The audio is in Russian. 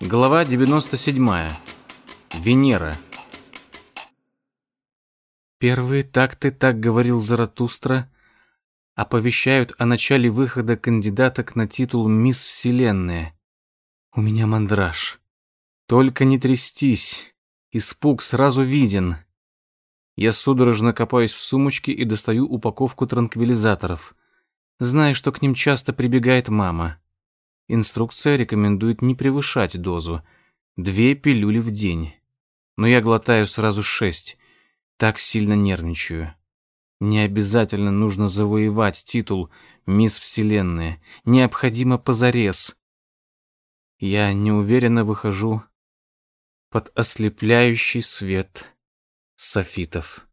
Глава 97. Венера. Первые такты, так говорил Заратустра, оповещают о начале выхода кандидаток на титул «Мисс Вселенная». У меня мандраж. Только не трястись. Испуг сразу виден. Я судорожно копаюсь в сумочке и достаю упаковку транквилизаторов. Знаю, что к ним часто прибегает мама. Инструкция рекомендует не превышать дозу. Две пилюли в день. Но я глотаю сразу шесть. Так сильно нервничаю. Не обязательно нужно завоевать титул «Мисс Вселенная». Необходимо позарез. Я неуверенно выхожу под ослепляющий свет софитов.